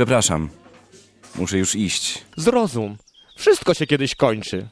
Przepraszam. Muszę już iść. Zrozum. Wszystko się kiedyś kończy.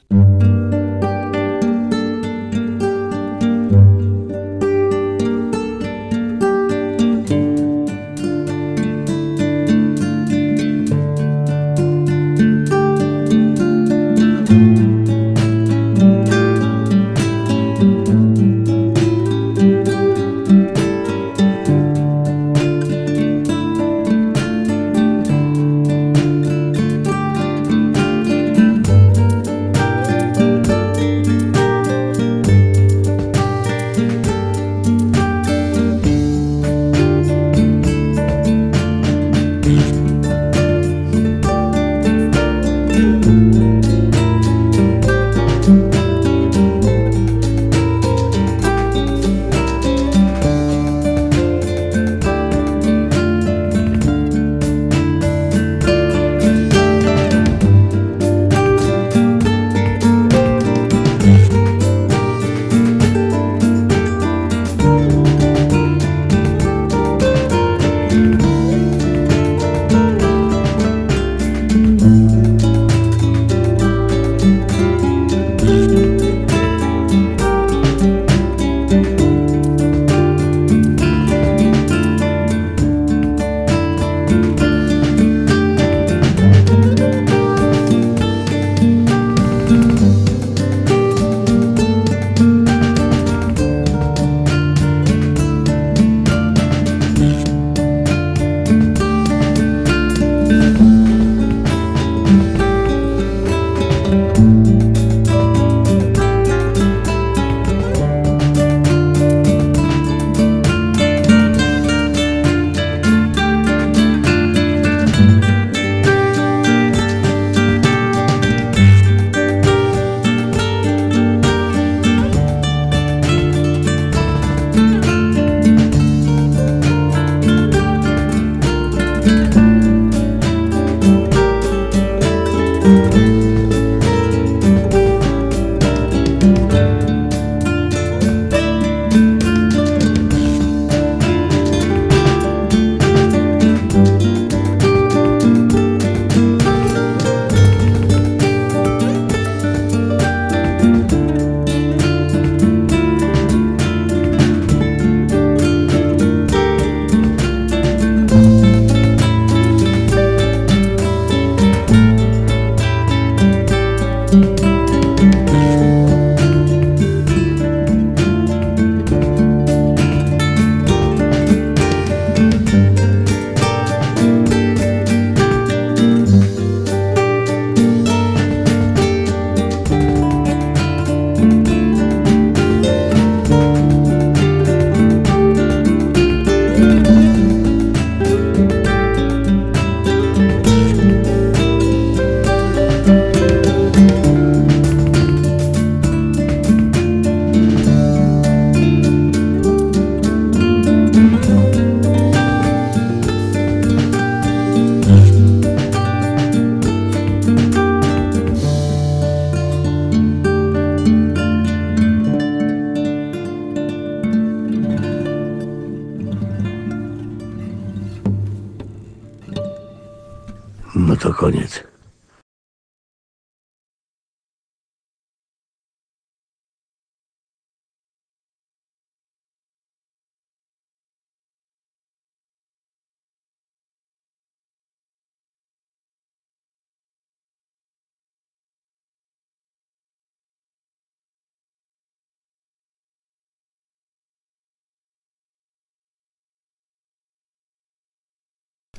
To koniec.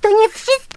To nie wszystko.